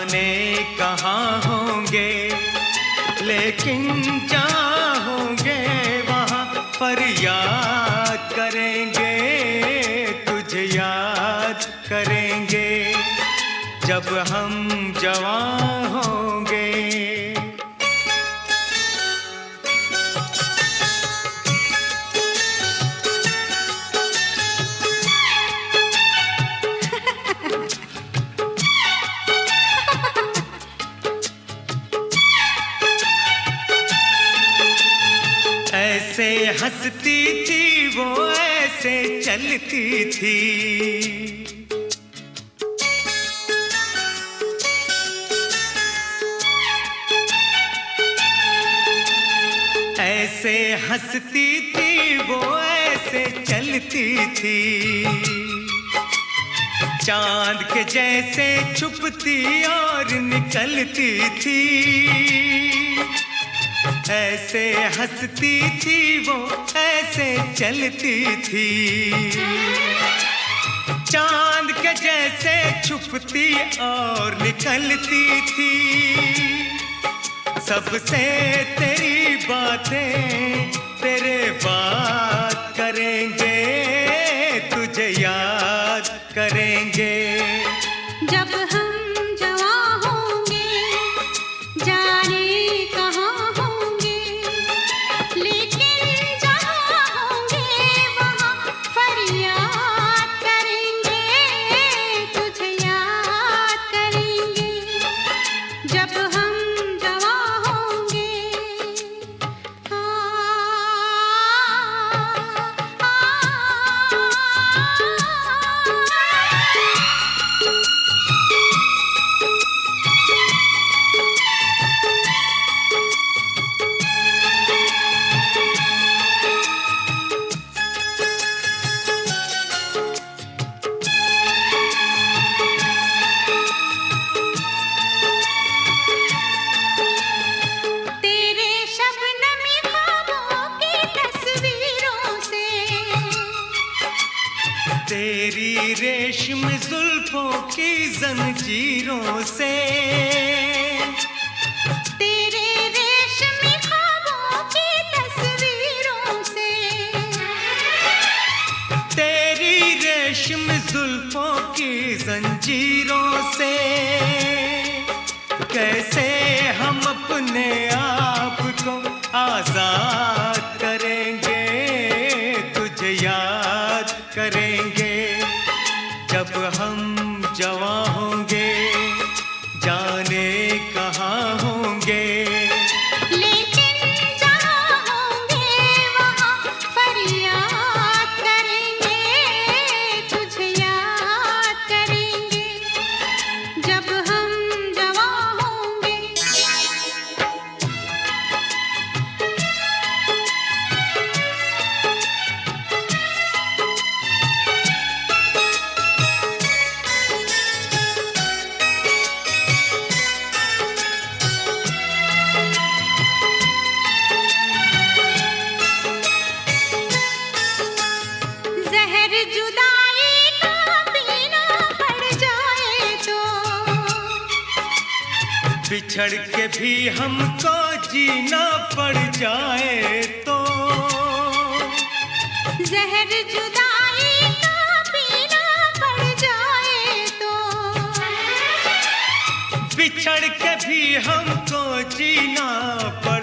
जाने कहाँ होंगे? लेकिन जहाँ होंगे पर याद करेंगे, तुझे याद करेंगे। जब हम जवान होंगे हंसती थी, वो ऐसे चलती थी। ऐसे हंसती थी, वो ऐसे चलती थी। चाँद के जैसे छुपती और निकलती थी। ऐसे हंसती थी वो, ऐसे चलती थी। चाँद के जैसे छुपती और निकलती थी। सबसे तेरी बातें रेशम जुल्फों की जंजीरों से। तेरे रेशमी की तस्वीरों से। तेरी रेशम जुल्फों की जंजीरों से। कैसे हम अपने आप को आज़ाद करेंगे तुझे याद करेंगे। জওয়ান बिछड़ के भी हमको जीना पड़ जाए तो। जहर जुदाई का पीना पड़ जाए तो। बिछड़ के भी हमको जीना पड़